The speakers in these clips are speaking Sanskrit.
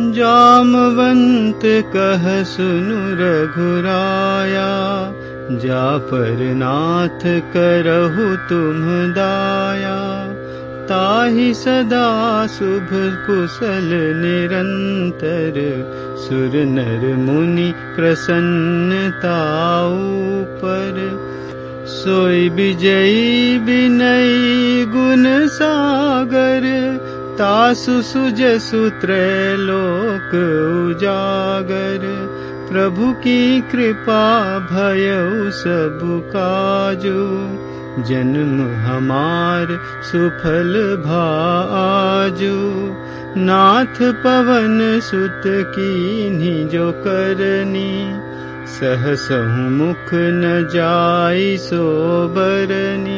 जामवंत कह सुनु रघुराया नाथ करहु तुम दाया। ताहि सदा शुभ कुशल निरंतर सुर नर मुनि प्रसन्नताऊ पर सोई विजयी विनय गुण सागर तासु सुजसु त्रैलोक उजागर। प्रभु की कृपा भयउ सब काजू। जन्म हमार सुफल भाजू। नाथ पवन सुत की मुख न जाई सोबरनी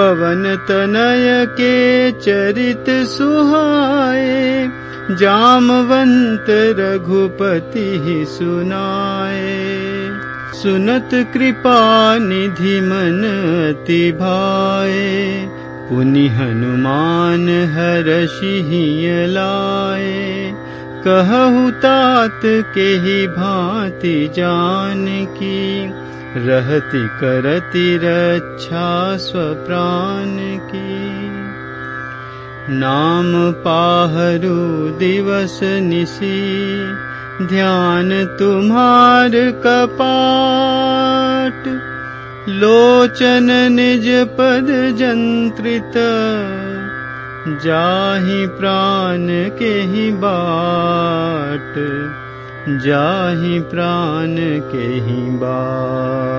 पवन तनय के चरित सुहाए जामवंत रघुपति सुनाए। सुनत कृपा निधि मन अति भाए पुनि हनुमान हर लाए। कहु तात के ही भांति जान की रहति करति रक्षा स्वप्राण की। नाम पाहरु दिवस निशी ध्यान तुम्हार कपाट। लोचन निज पद जंत्रित जाहि प्राण के ही बाट जाहि प्राण के ही बाट